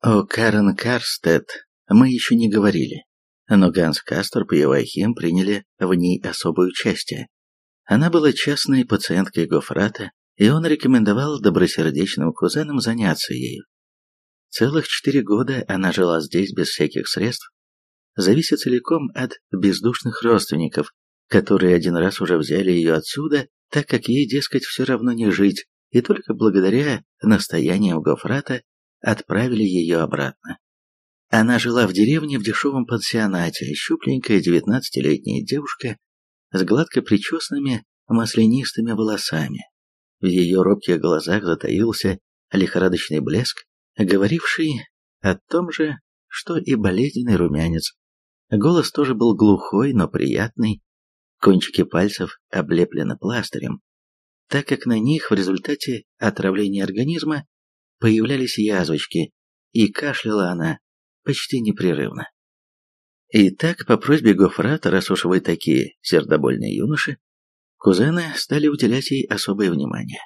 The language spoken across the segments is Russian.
О Карен Карстед мы еще не говорили, но Ганс Касторп и Иоахим приняли в ней особое участие. Она была частной пациенткой Гофрата, и он рекомендовал добросердечным кузенам заняться ею. Целых четыре года она жила здесь без всяких средств, завися целиком от бездушных родственников, которые один раз уже взяли ее отсюда, так как ей, дескать, все равно не жить, и только благодаря настояниям Гофрата отправили ее обратно. Она жила в деревне в дешевом пансионате, щупленькая девятнадцатилетняя девушка с гладко причесанными маслянистыми волосами. В ее робких глазах затаился лихорадочный блеск, говоривший о том же, что и болезненный румянец. Голос тоже был глухой, но приятный. Кончики пальцев облеплены пластырем, так как на них в результате отравления организма появлялись язвочки, и кашляла она почти непрерывно. И так, по просьбе Гофрата, раз уж вы такие сердобольные юноши, кузены стали уделять ей особое внимание.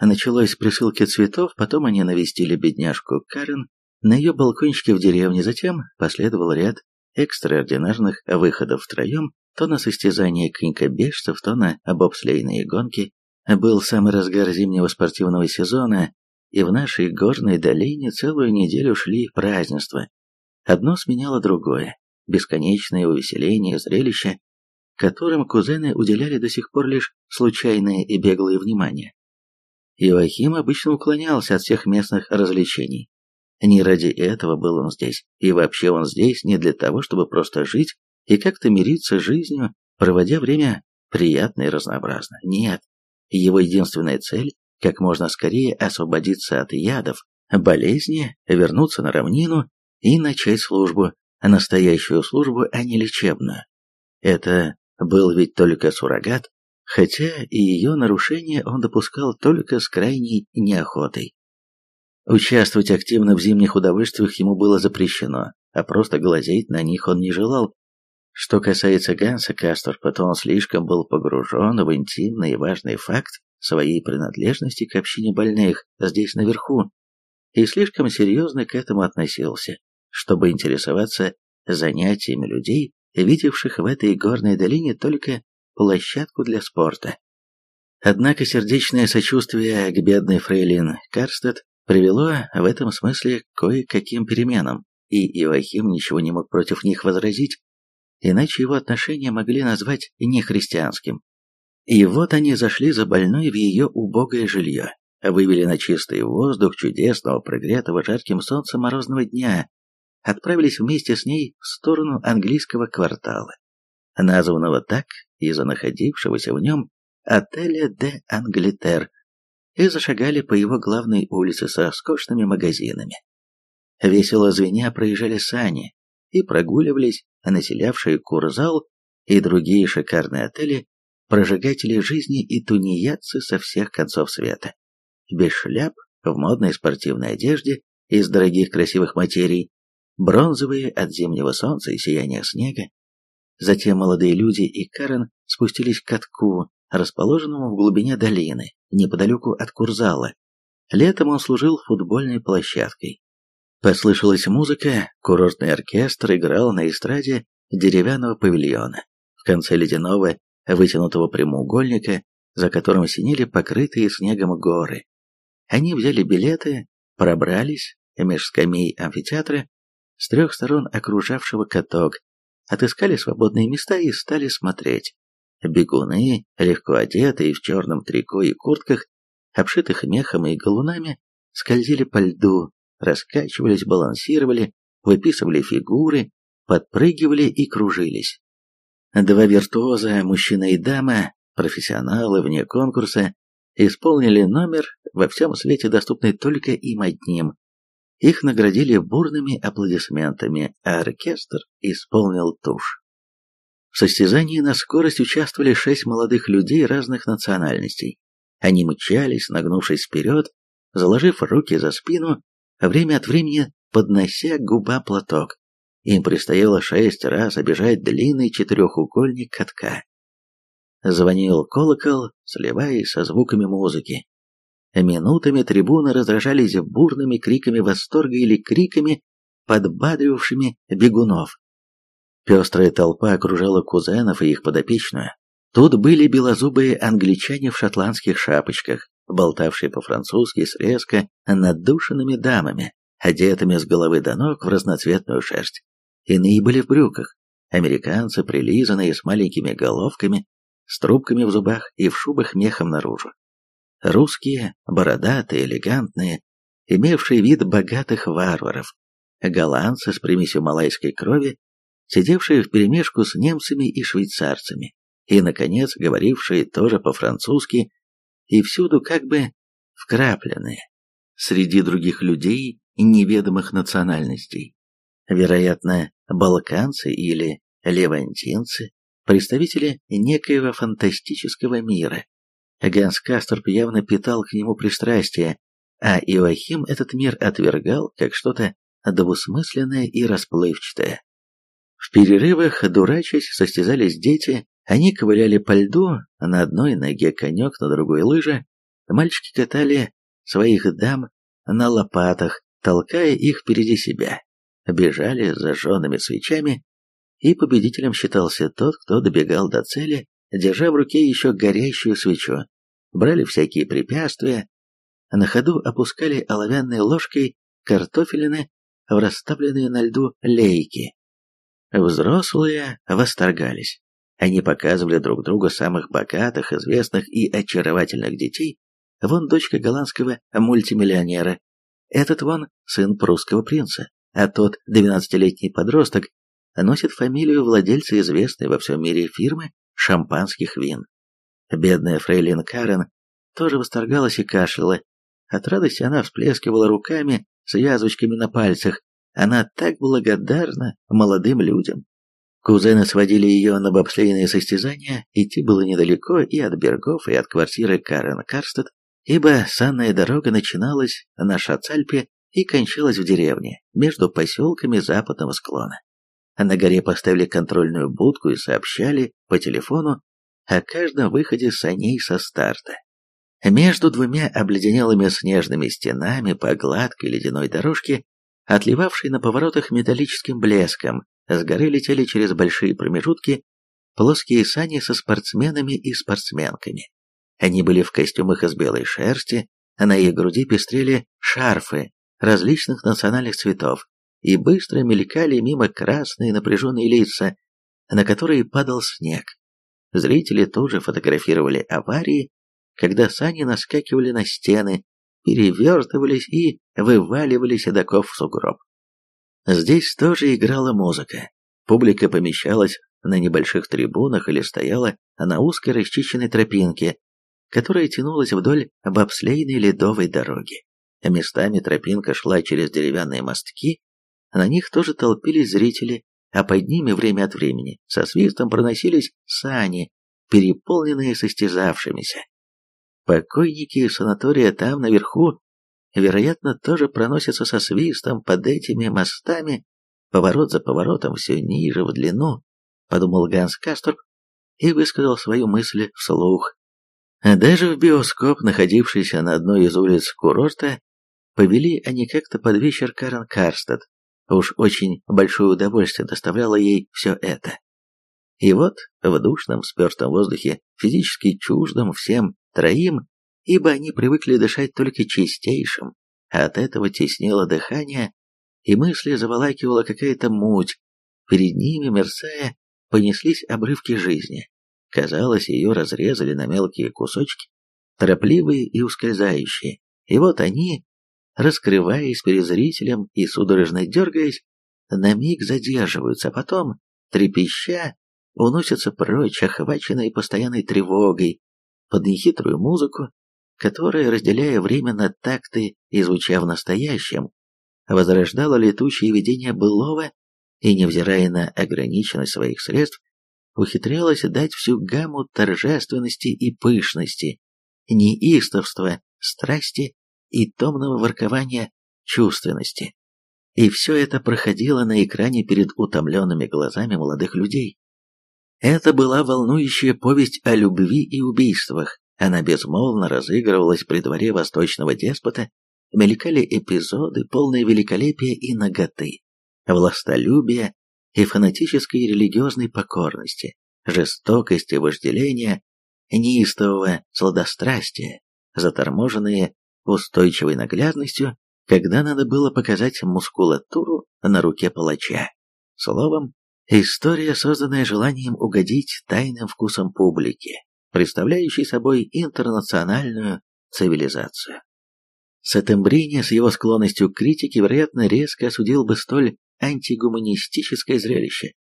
Началось с присылки цветов, потом они навестили бедняжку Карен на ее балкончике в деревне, затем последовал ряд экстраординарных выходов втроем, то на состязание конькобежцев, то на бобслейные гонки. Был самый разгар зимнего спортивного сезона, и в нашей горной долине целую неделю шли празднества. Одно сменяло другое, бесконечное увеселение, зрелище, которым кузены уделяли до сих пор лишь случайное и беглое внимание. Иоахим обычно уклонялся от всех местных развлечений. Не ради этого был он здесь, и вообще он здесь не для того, чтобы просто жить и как-то мириться с жизнью, проводя время приятно и разнообразно. Нет, его единственная цель – как можно скорее освободиться от ядов, болезни, вернуться на равнину и начать службу, настоящую службу, а не лечебную. Это был ведь только суррогат, хотя и ее нарушение он допускал только с крайней неохотой. Участвовать активно в зимних удовольствиях ему было запрещено, а просто глазеть на них он не желал. Что касается Ганса Касторпа, то он слишком был погружен в интимный и важный факт своей принадлежности к общине больных здесь наверху, и слишком серьезно к этому относился, чтобы интересоваться занятиями людей, видевших в этой горной долине только площадку для спорта. Однако сердечное сочувствие к бедной фрейлин Карстед привело в этом смысле кое-каким переменам, и Иоахим ничего не мог против них возразить, иначе его отношения могли назвать нехристианским. И вот они зашли за больной в ее убогое жилье, вывели на чистый воздух чудесного, прогретого жарким солнцем морозного дня, отправились вместе с ней в сторону английского квартала, названного так из-за находившегося в нем отеля де Англитер, и зашагали по его главной улице со скучными магазинами. Весело звеня проезжали сани и прогуливались населявшие Курзал и другие шикарные отели, прожигатели жизни и тунеядцы со всех концов света. Без шляп, в модной спортивной одежде, из дорогих красивых материй, бронзовые от зимнего солнца и сияния снега. Затем молодые люди и Карен спустились к катку, расположенному в глубине долины, неподалеку от Курзала. Летом он служил футбольной площадкой. Послышалась музыка, курортный оркестр играл на эстраде деревянного павильона. В конце ледяного, вытянутого прямоугольника, за которым синели покрытые снегом горы. Они взяли билеты, пробрались меж скамей амфитеатра с трех сторон окружавшего каток, отыскали свободные места и стали смотреть. Бегуны, легко одетые в черном трико и куртках, обшитых мехом и галунами, скользили по льду, раскачивались, балансировали, выписывали фигуры, подпрыгивали и кружились. Два виртуоза, мужчина и дама, профессионалы вне конкурса, исполнили номер во всем свете доступный только им одним. Их наградили бурными аплодисментами, а оркестр исполнил тушь. В состязании на скорость участвовали шесть молодых людей разных национальностей. Они мчались, нагнувшись вперед, заложив руки за спину, время от времени поднося к губам платок. Им предстояло шесть раз обижать длинный четырехугольник катка. Звонил колокол, сливаясь со звуками музыки. Минутами трибуны раздражались бурными криками восторга или криками, подбадривавшими бегунов. Пестрая толпа окружала кузенов и их подопечную. Тут были белозубые англичане в шотландских шапочках, болтавшие по-французски с резко надушенными дамами, одетыми с головы до ног в разноцветную шерсть. Иные были в брюках, американцы, прилизанные с маленькими головками, с трубками в зубах и в шубах мехом наружу. Русские, бородатые, элегантные, имевшие вид богатых варваров, голландцы с примесью малайской крови, сидевшие вперемешку с немцами и швейцарцами, и, наконец, говорившие тоже по-французски, и всюду как бы вкрапленные, среди других людей неведомых национальностей. Вероятно, балканцы или левантинцы, представители некоего фантастического мира. Ганс Касторп явно питал к нему пристрастие, а Иоахим этот мир отвергал как что-то двусмысленное и расплывчатое. В перерывах, дурачась, состязались дети, они ковыляли по льду, на одной ноге конек, на другой лыжа. Мальчики катали своих дам на лопатах, толкая их впереди себя. Бежали с зажженными свечами, и победителем считался тот, кто добегал до цели, держа в руке еще горящую свечу. Брали всякие препятствия, на ходу опускали оловянной ложкой картофелины в расставленные на льду лейки. Взрослые восторгались. Они показывали друг другу самых богатых, известных и очаровательных детей. Вон дочка голландского мультимиллионера. Этот вон сын прусского принца. А тот двенадцатилетний подросток носит фамилию владельца известной во всем мире фирмы шампанских вин. Бедная фрейлин Карен тоже восторгалась и кашляла. От радости она всплескивала руками с язвочками на пальцах. Она так благодарна молодым людям. Кузены сводили ее на бобслейные состязания, идти было недалеко и от Бергов, и от квартиры Карен Карстед, ибо санная дорога начиналась на Шацальпе и кончалась в деревне, между поселками западного склона. На горе поставили контрольную будку и сообщали по телефону о каждом выходе саней со старта. Между двумя обледенелыми снежными стенами по гладкой ледяной дорожке, отливавшей на поворотах металлическим блеском, с горы летели через большие промежутки плоские сани со спортсменами и спортсменками. Они были в костюмах из белой шерсти, а на их груди пестрели шарфы различных национальных цветов, и быстро мелькали мимо красные напряженные лица, на которые падал снег. Зрители тоже фотографировали аварии, когда сани наскакивали на стены, перевертывались и вываливались эдаков в сугроб. Здесь тоже играла музыка. Публика помещалась на небольших трибунах или стояла на узкой расчищенной тропинке, которая тянулась вдоль бобслейной ледовой дороги. Местами тропинка шла через деревянные мостки, на них тоже толпились зрители, а под ними время от времени со свистом проносились сани, переполненные состязавшимися. Покойники санатория там наверху вероятно, тоже проносится со свистом под этими мостами, поворот за поворотом все ниже в длину, подумал Ганс Касторп и высказал свою мысль вслух. Даже в биоскоп, находившийся на одной из улиц курорта, повели они как-то под вечер Карен Карстед. Уж очень большое удовольствие доставляло ей все это. И вот в душном, спертом воздухе, физически чуждом всем троим, ибо они привыкли дышать только чистейшим, а от этого теснило дыхание, и мысли заволакивала какая-то муть. Перед ними, мерцая, понеслись обрывки жизни. Казалось, ее разрезали на мелкие кусочки, торопливые и ускользающие. И вот они, раскрываясь перед зрителем и судорожно дергаясь, на миг задерживаются, а потом, трепеща, уносятся прочь, охваченные постоянной тревогой, под нехитрую музыку, которая, разделяя время такты и звуча в настоящем, возрождала летучие видения былого и, невзирая на ограниченность своих средств, ухитрялась дать всю гамму торжественности и пышности, неистовства, страсти и томного воркования чувственности. И все это проходило на экране перед утомленными глазами молодых людей. Это была волнующая повесть о любви и убийствах, Она безмолвно разыгрывалась при дворе восточного деспота, мелькали эпизоды, полные великолепия и наготы, властолюбия и фанатической религиозной покорности, жестокости вожделения, неистового сладострастия, заторможенные устойчивой наглядностью, когда надо было показать мускулатуру на руке палача. Словом, история, созданная желанием угодить тайным вкусам публики, представляющей собой интернациональную цивилизацию. Сатембрини с его склонностью к критике, вероятно, резко осудил бы столь антигуманистическое зрелище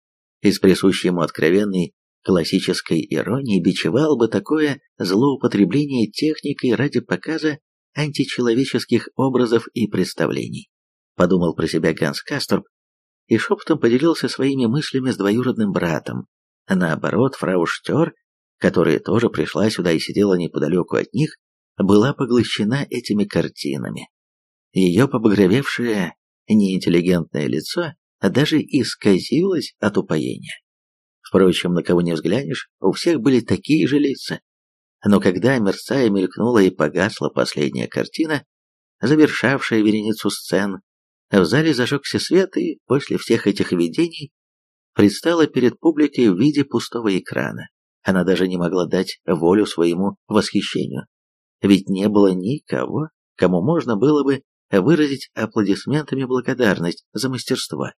и с присущей ему откровенной классической иронией бичевал бы такое злоупотребление техникой ради показа античеловеческих образов и представлений. Подумал про себя Ганс Касторб и шепотом поделился своими мыслями с двоюродным братом. Наоборот, фрау Штер, которая тоже пришла сюда и сидела неподалеку от них, была поглощена этими картинами. Ее побагровевшее неинтеллигентное лицо даже исказилось от упоения. Впрочем, на кого не взглянешь, у всех были такие же лица. Но когда, мерцая, мелькнула и погасла последняя картина, завершавшая вереницу сцен, в зале зажегся свет, и после всех этих видений предстала перед публикой в виде пустого экрана. Она даже не могла дать волю своему восхищению. Ведь не было никого, кому можно было бы выразить аплодисментами благодарность за мастерство,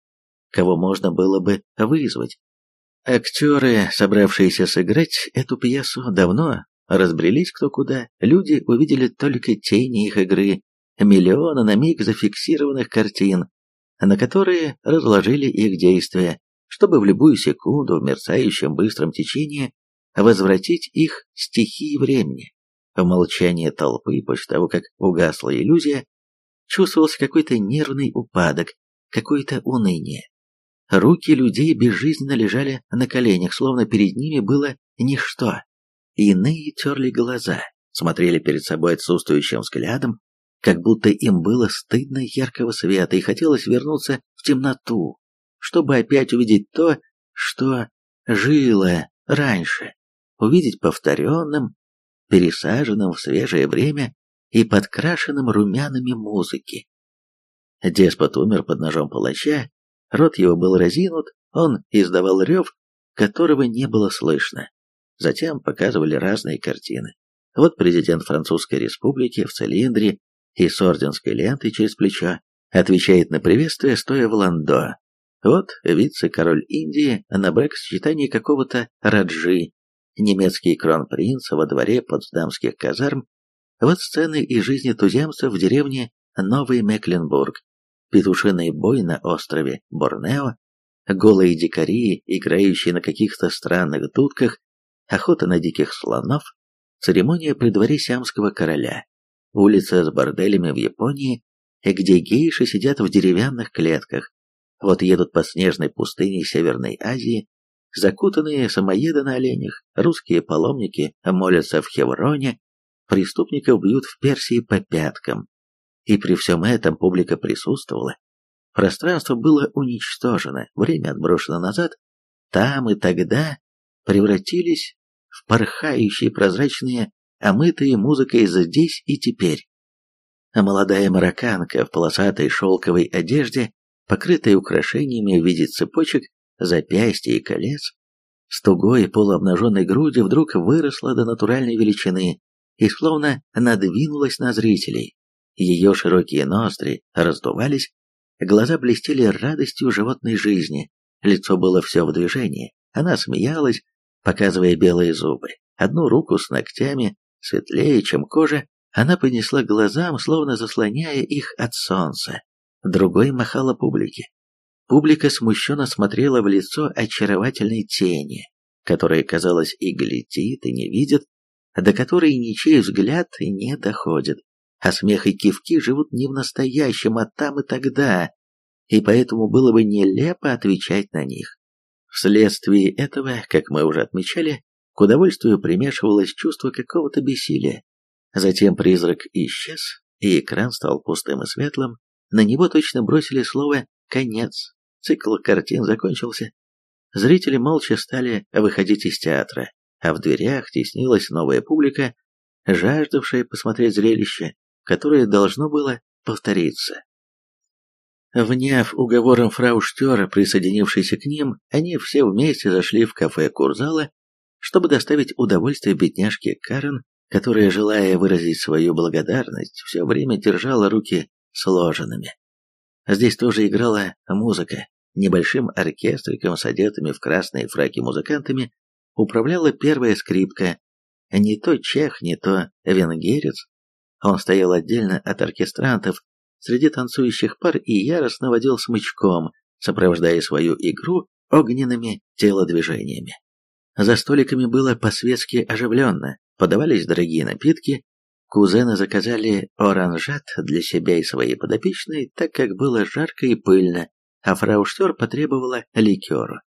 кого можно было бы вызвать. Актеры, собравшиеся сыграть эту пьесу, давно разбрелись кто куда, люди увидели только тени их игры, миллионы на миг зафиксированных картин, на которые разложили их действия, чтобы в любую секунду в мерцающем быстром течении возвратить их стихии времени. В молчании толпы, после того, как угасла иллюзия, чувствовался какой-то нервный упадок, какое-то уныние. Руки людей безжизненно лежали на коленях, словно перед ними было ничто. Иные терли глаза, смотрели перед собой отсутствующим взглядом, как будто им было стыдно яркого света и хотелось вернуться в темноту, чтобы опять увидеть то, что жило раньше, увидеть повторенным, пересаженным в свежее время и подкрашенным румянами музыки. Деспот умер под ножом палача, рот его был разинут, он издавал рев, которого не было слышно. Затем показывали разные картины. Вот президент Французской республики в цилиндре и с орденской лентой через плечо отвечает на приветствие, стоя в ландо. Вот вице-король Индии на брак-сочетании какого-то Раджи, немецкий кронпринц во дворе потсдамских казарм вот сцены из жизни туземцев в деревне Новый Мекленбург, петушиный бой на острове Борнео, голые дикари, играющие на каких-то странных дудках, охота на диких слонов, церемония при дворе сиамского короля, улица с борделями в Японии, где гейши сидят в деревянных клетках, вот едут по снежной пустыне Северной Азии, закутанные самоеды на оленях, русские паломники молятся в Хевроне, преступников бьют в Персии по пяткам. И при всем этом публика присутствовала. Пространство было уничтожено, время отброшено назад. Там и тогда превратились порхающие прозрачные, омытые музыкой здесь и теперь. А молодая марокканка в полосатой шелковой одежде, покрытая украшениями в виде цепочек, запястья и колец, с тугой полуобнаженной грудью вдруг выросла до натуральной величины, и словно надвинулась на зрителей. Ее широкие ноздри раздувались, глаза блестели радостью животной жизни, лицо было все в движении, она смеялась, показывая белые зубы, одну руку с ногтями, светлее, чем кожа, она понесла глазам, словно заслоняя их от солнца, другой махала публике. Публика смущенно смотрела в лицо очаровательной тени, которая, казалось, и глядит, и не видит, до которой ничей взгляд не доходит, а смех и кивки живут не в настоящем, а там и тогда, и поэтому было бы нелепо отвечать на них. Вследствие этого, как мы уже отмечали, к удовольствию примешивалось чувство какого-то бессилия. Затем призрак исчез, и экран стал пустым и светлым, на него точно бросили слово «конец». Цикл картин закончился. Зрители молча стали выходить из театра, а в дверях теснилась новая публика, жаждавшая посмотреть зрелище, которое должно было повториться. Вняв уговором фрау Штера, присоединившейся к ним, они все вместе зашли в кафе Курзала, чтобы доставить удовольствие бедняжке Карен, которая, желая выразить свою благодарность, все время держала руки сложенными. Здесь тоже играла музыка. Небольшим оркестриком с одетыми в красные фраки музыкантами управляла первая скрипка. Не то чех, не то венгерец. Он стоял отдельно от оркестрантов, среди танцующих пар и яростно водил смычком, сопровождая свою игру огненными телодвижениями. За столиками было по-светски оживленно, подавались дорогие напитки, кузены заказали оранжат для себя и своей подопечной, так как было жарко и пыльно, а фрау Штер потребовала ликеру.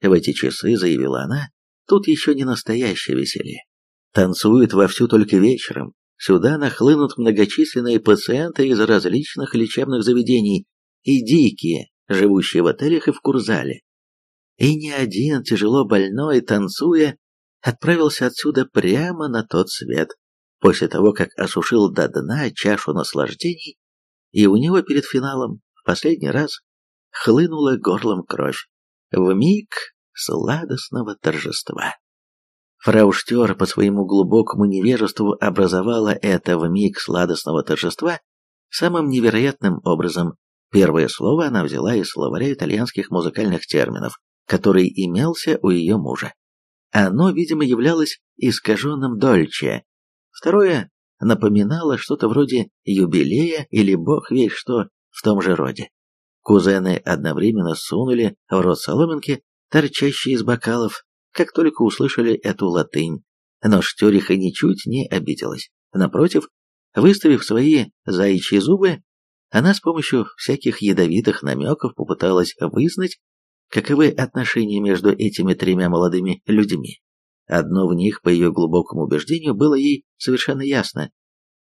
В эти часы, заявила она, тут еще не настоящее веселье. Танцуют вовсю только вечером, Сюда нахлынут многочисленные пациенты из различных лечебных заведений и дикие, живущие в отелях и в Курзале. И ни один тяжело больной, танцуя, отправился отсюда прямо на тот свет, после того, как осушил до дна чашу наслаждений, и у него перед финалом в последний раз хлынула горлом кровь, в миг сладостного торжества. Фрау Штер по своему глубокому невежеству образовала это в миг сладостного торжества самым невероятным образом. Первое слово она взяла из словаря итальянских музыкальных терминов, который имелся у ее мужа. Оно, видимо, являлось искаженным дольче. Второе напоминало что-то вроде юбилея или бог весь что в том же роде. Кузены одновременно сунули в рот соломинки, торчащие из бокалов, как только услышали эту латынь. Но Штюриха ничуть не обиделась. Напротив, выставив свои заячьи зубы, она с помощью всяких ядовитых намеков попыталась вызнать, каковы отношения между этими тремя молодыми людьми. Одно в них, по ее глубокому убеждению, было ей совершенно ясно.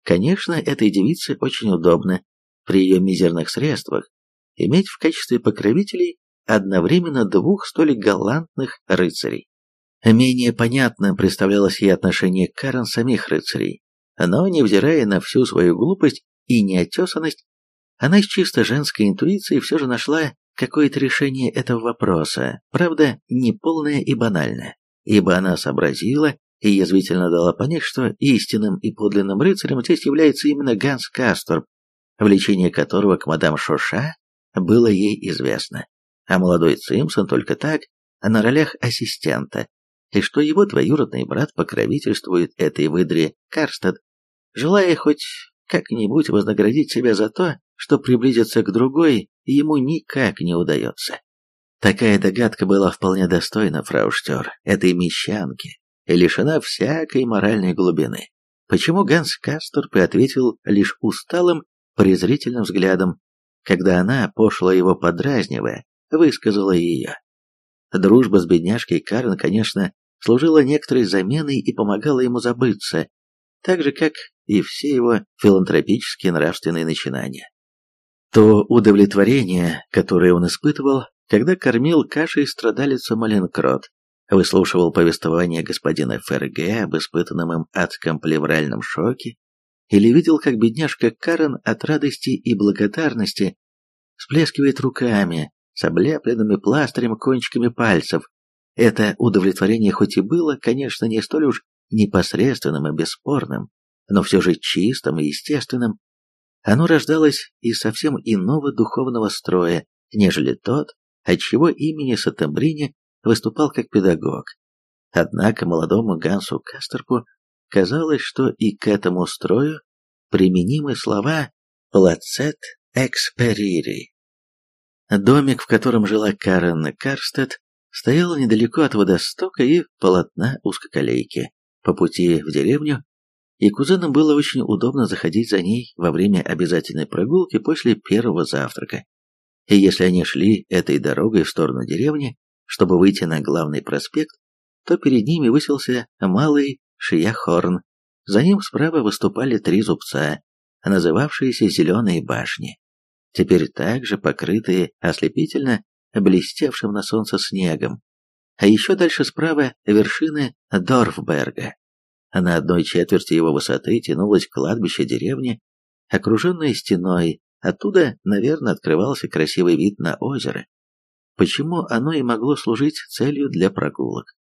Конечно, этой девице очень удобно, при ее мизерных средствах, иметь в качестве покровителей одновременно двух столь галантных рыцарей. Менее понятным представлялось ей отношение Карен самих рыцарей, но, невзирая на всю свою глупость и неотесанность, она с чисто женской интуицией все же нашла какое-то решение этого вопроса, правда, неполное и банальное, ибо она сообразила и язвительно дала понять, что истинным и подлинным рыцарем здесь является именно Ганс Касторп, влечение которого к мадам Шоша было ей известно, а молодой Цимсон только так, на ролях ассистента, и что его двоюродный брат покровительствует этой выдре Карстад, желая хоть как-нибудь вознаградить себя за то, что приблизиться к другой ему никак не удается. Такая догадка была вполне достойна фрауштер, этой мещанки, и лишена всякой моральной глубины. Почему Ганс Касторп ответил лишь усталым, презрительным взглядом, когда она, пошло его подразнивая, высказала ее. Дружба с бедняжкой Карен, конечно, служила некоторой заменой и помогала ему забыться, так же, как и все его филантропические нравственные начинания. То удовлетворение, которое он испытывал, когда кормил кашей страдалицу Маленкрот, выслушивал повествование господина ФРГ об испытанном им адском плевральном шоке, или видел, как бедняжка Карен от радости и благодарности всплескивает руками, с облепленными пластырем кончиками пальцев. Это удовлетворение хоть и было, конечно, не столь уж непосредственным и бесспорным, но все же чистым и естественным. Оно рождалось из совсем иного духовного строя, нежели тот, от чего имени Сатамбрини выступал как педагог. Однако молодому Гансу Кастерпу казалось, что и к этому строю применимы слова «плацет эксперири», Домик, в котором жила Карен Карстед, стоял недалеко от водостока и полотна узкоколейки. По пути в деревню, и кузенам было очень удобно заходить за ней во время обязательной прогулки после первого завтрака. И если они шли этой дорогой в сторону деревни, чтобы выйти на главный проспект, то перед ними высился малый Шияхорн. За ним справа выступали три зубца, называвшиеся «Зеленые башни» теперь также покрытые ослепительно блестевшим на солнце снегом. А еще дальше справа вершины Дорфберга. На одной четверти его высоты тянулось кладбище деревни, окруженное стеной, оттуда, наверное, открывался красивый вид на озеро. Почему оно и могло служить целью для прогулок?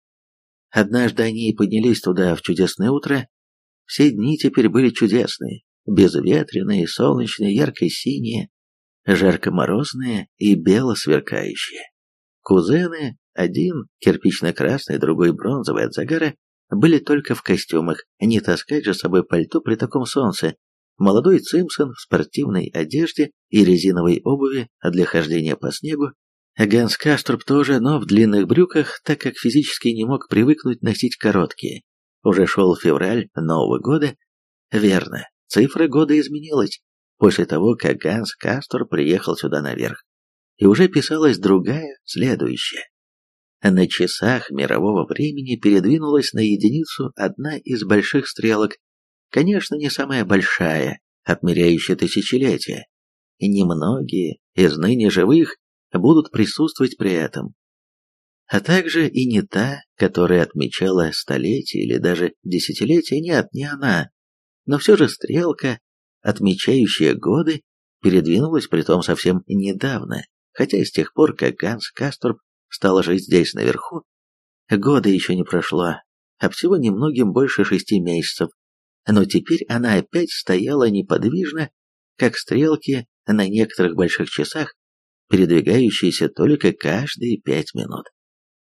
Однажды они поднялись туда в чудесное утро. Все дни теперь были чудесные, безветренные, солнечные, ярко-синие, жарко-морозные и бело-сверкающие. Кузены, один кирпично-красный, другой бронзовый от загара, были только в костюмах, не таскать же с собой пальто при таком солнце. Молодой Цимсон в спортивной одежде и резиновой обуви для хождения по снегу. Ганс Каструб тоже, но в длинных брюках, так как физически не мог привыкнуть носить короткие. Уже шел февраль Нового года. Верно, цифра года изменилась после того, как Ганс Кастор приехал сюда наверх. И уже писалась другая, следующая. На часах мирового времени передвинулась на единицу одна из больших стрелок, конечно, не самая большая, отмеряющая тысячелетия. Немногие из ныне живых будут присутствовать при этом. А также и не та, которая отмечала столетия или даже десятилетия, нет, не она. Но все же стрелка, отмечающая годы, передвинулась притом совсем недавно, хотя с тех пор, как Ганс Касторп стала жить здесь наверху, года еще не прошло, а всего немногим больше шести месяцев, но теперь она опять стояла неподвижно, как стрелки на некоторых больших часах, передвигающиеся только каждые пять минут.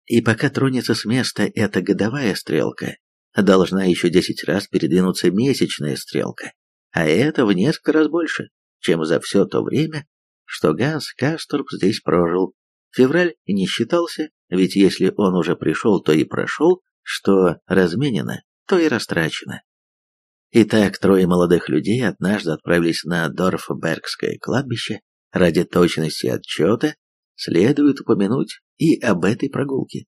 И пока тронется с места эта годовая стрелка, должна еще десять раз передвинуться месячная стрелка, а это в несколько раз больше, чем за все то время, что Ганс Касторп здесь прожил, Февраль не считался, ведь если он уже пришел, то и прошел, что разменено, то и растрачено. Итак, трое молодых людей однажды отправились на Дорфбергское кладбище. Ради точности отчета следует упомянуть и об этой прогулке.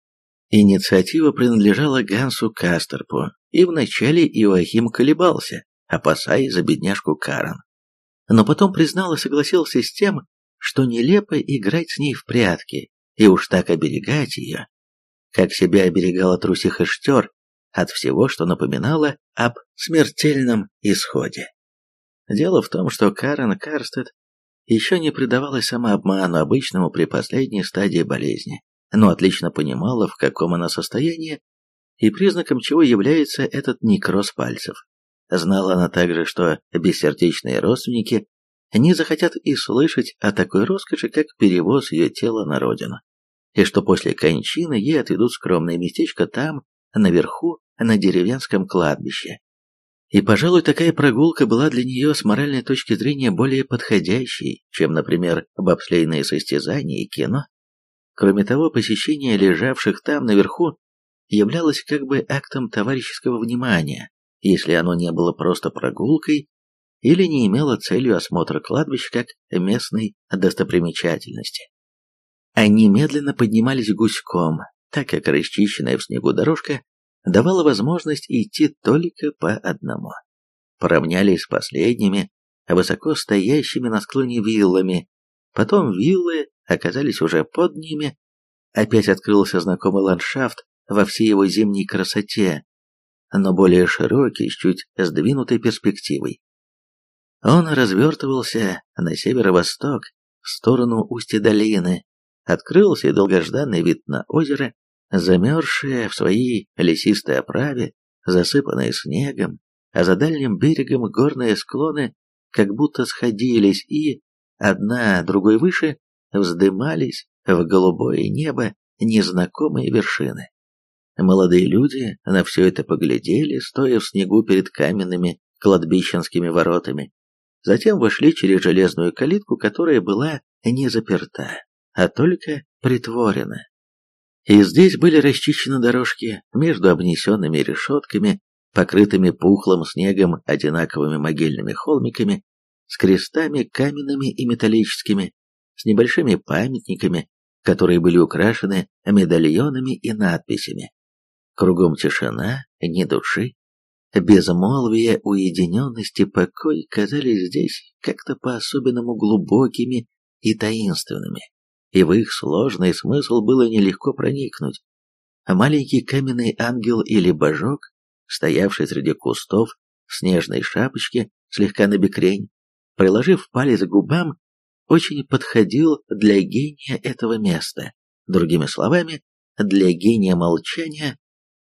Инициатива принадлежала Гансу Кастерпу, и вначале Иоахим колебался, опасаясь за бедняжку Карен. Но потом признал и согласился с тем, что нелепо играть с ней в прятки и уж так оберегать ее, как себя оберегала трусиха Штер от всего, что напоминало об смертельном исходе. Дело в том, что Карен Карстед еще не предавалась самообману обычному при последней стадии болезни, но отлично понимала, в каком она состоянии и признаком чего является этот некроз пальцев. Знала она также, что бессердечные родственники не захотят и слышать о такой роскоши, как перевоз ее тела на родину, и что после кончины ей отведут скромное местечко там, наверху, на деревенском кладбище. И, пожалуй, такая прогулка была для нее с моральной точки зрения более подходящей, чем, например, бобслейные состязания и кино. Кроме того, посещение лежавших там наверху являлось как бы актом товарищеского внимания, если оно не было просто прогулкой, или не имела целью осмотра кладбищ как местной достопримечательности. Они медленно поднимались гуськом, так как расчищенная в снегу дорожка давала возможность идти только по одному. Поравнялись с последними, высоко стоящими на склоне виллами, потом виллы оказались уже под ними, опять открылся знакомый ландшафт во всей его зимней красоте, но более широкий, с чуть сдвинутой перспективой. Он развертывался на северо-восток, в сторону устья долины. Открылся долгожданный вид на озеро, замерзшее в своей лесистой оправе, засыпанное снегом, а за дальним берегом горные склоны как будто сходились и, одна другой выше, вздымались в голубое небо незнакомые вершины. Молодые люди на все это поглядели, стоя в снегу перед каменными кладбищенскими воротами, Затем вошли через железную калитку, которая была не заперта, а только притворена. И здесь были расчищены дорожки между обнесенными решетками, покрытыми пухлым снегом одинаковыми могильными холмиками, с крестами каменными и металлическими, с небольшими памятниками, которые были украшены медальонами и надписями. Кругом тишина, ни души, Безмолвие, уединенность и покой казались здесь как-то по-особенному глубокими и таинственными, и в их сложный смысл было нелегко проникнуть. Маленький каменный ангел или божок стоявший среди кустов, в снежной шапочке, слегка набекрень, приложив палец к губам, очень подходил для гения этого места. Другими словами, для гения молчания,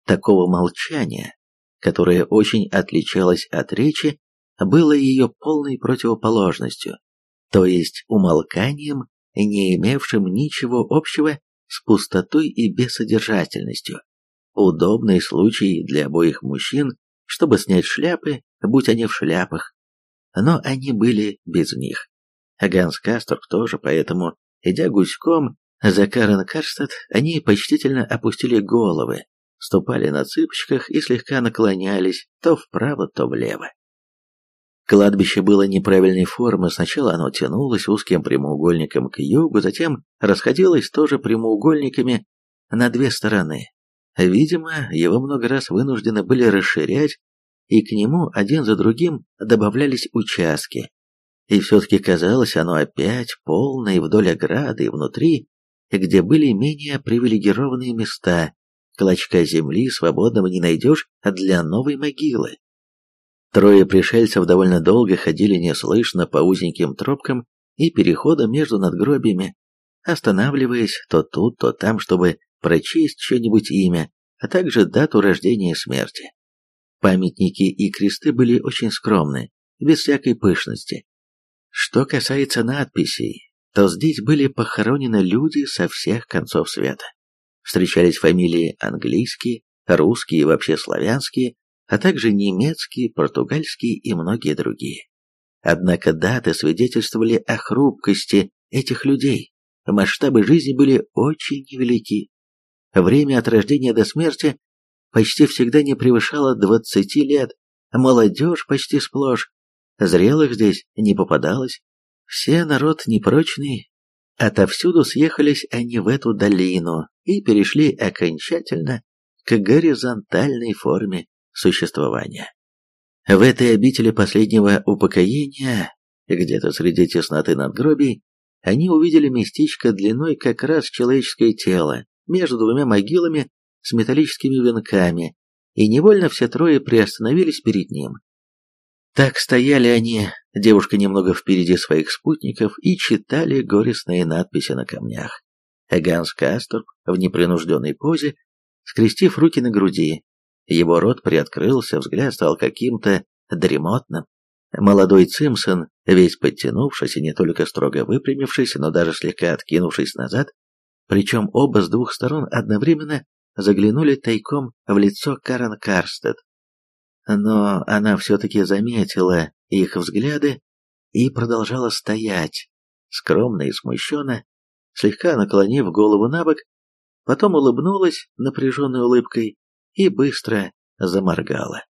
такого молчания, которое очень отличалось от речи, было ее полной противоположностью, то есть умолканием, не имевшим ничего общего с пустотой и бессодержательностью. Удобный случай для обоих мужчин, чтобы снять шляпы, будь они в шляпах. Но они были без них. Ганс Касторп тоже, поэтому, идя гуськом за Карен Карстад, они почтительно опустили головы, ступали на цыпочках и слегка наклонялись то вправо, то влево. Кладбище было неправильной формы, сначала оно тянулось узким прямоугольником к югу, затем расходилось тоже прямоугольниками на две стороны. Видимо, его много раз вынуждены были расширять, и к нему один за другим добавлялись участки. И все-таки казалось оно опять полное вдоль ограды и внутри, где были менее привилегированные места, клочка земли свободного не найдешь для новой могилы. Трое пришельцев довольно долго ходили неслышно по узеньким тропкам и переходам между надгробиями, останавливаясь то тут, то там, чтобы прочесть что-нибудь имя, а также дату рождения и смерти. Памятники и кресты были очень скромны, без всякой пышности. Что касается надписей, то здесь были похоронены люди со всех концов света. Встречались фамилии английские, русские и вообще славянские, а также немецкий, португальский и многие другие. Однако даты свидетельствовали о хрупкости этих людей. Масштабы жизни были очень невелики. Время от рождения до смерти почти всегда не превышало 20 лет, молодежь почти сплошь, зрелых здесь не попадалось. Все народ непрочный, отовсюду съехались они в эту долину и перешли окончательно к горизонтальной форме существования. В этой обители последнего упокоения, где-то среди тесноты надгробий, они увидели местечко длиной как раз человеческое тело, между двумя могилами с металлическими венками, и невольно все трое приостановились перед ним. Так стояли они, девушка немного впереди своих спутников, и читали горестные надписи на камнях. Ганс Касторп в непринужденной позе, скрестив руки на груди, его рот приоткрылся, взгляд стал каким-то дремотным. Молодой Цимсон, весь подтянувшись и не только строго выпрямившись, но даже слегка откинувшись назад, причем оба с двух сторон одновременно заглянули тайком в лицо Карен Карстед. Но она все-таки заметила их взгляды и продолжала стоять, скромно и смущенно, слегка наклонив голову на бок, потом улыбнулась напряженной улыбкой и быстро заморгала.